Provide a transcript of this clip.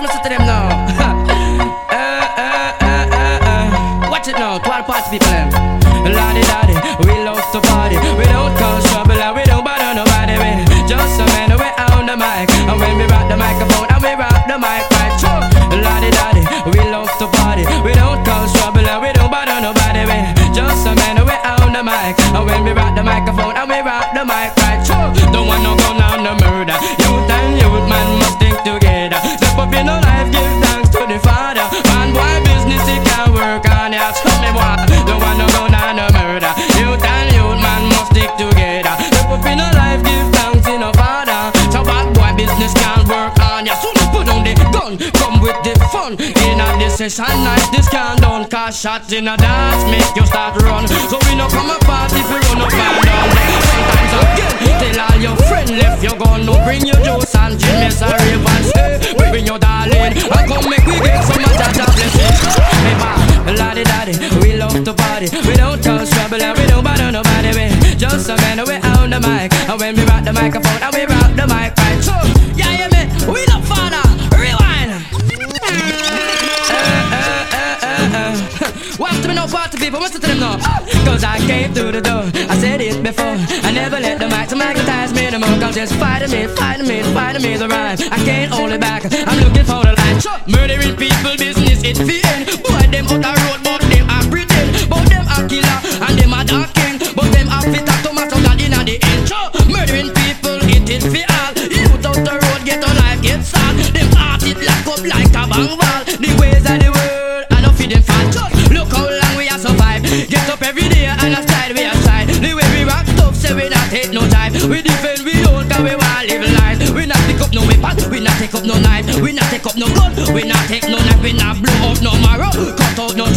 Watch listen to them now. Uh, uh, uh, Watch it now, to all parts people. Lottie, lottie, we love to party. We don't cause trouble and we don't bother nobody. We just a man away on the mic. And when we rock the microphone and we rock the mic right through. Lottie, lottie, we love to party. We don't cause trouble and we don't bother nobody. We just a man away on the mic. And when we rock the microphone and we rock the mic right through. Don't want no go now. In a this session night, this can done. Cause shots in a dance make you start run. So we no come a party if you run up and down. Sometimes again, tell all your friend left you gone No bring your juice and gin, miss a rave and stay Bring your darling, and come make we get some of that blessing Hey ma, laddie daddy, we love to party. We don't cause trouble and we don't bother nobody. We just a man, we own the mic. And when we rock the microphone and we rock the mic right So, yeah, yeah, me, we love Watch me no party people, what's to them now? Cause I came through the door, I said it before I never let the mic to magnetize me no more. Cause just fighting me, fighting me, fighting me the rhyme I can't hold it back, I'm looking for the line Murdering people, business, it the end. Boy, them out the road, but them are pretend. But them a killer, and them a dark king But them a fit a tomato gun in the end. Murdering people, it is for all. Youth out the road, get a life, get sad. Them heart it lock up like a bang wall. The ways of the Get up every day and a style we aside. The way we rock stuff, say we not take no time. We defend we own, cause we want live life. We not pick up no weapon, we not take up no knife. We not take up no gun, we not take no knife. We not blow up no marrow, cut out no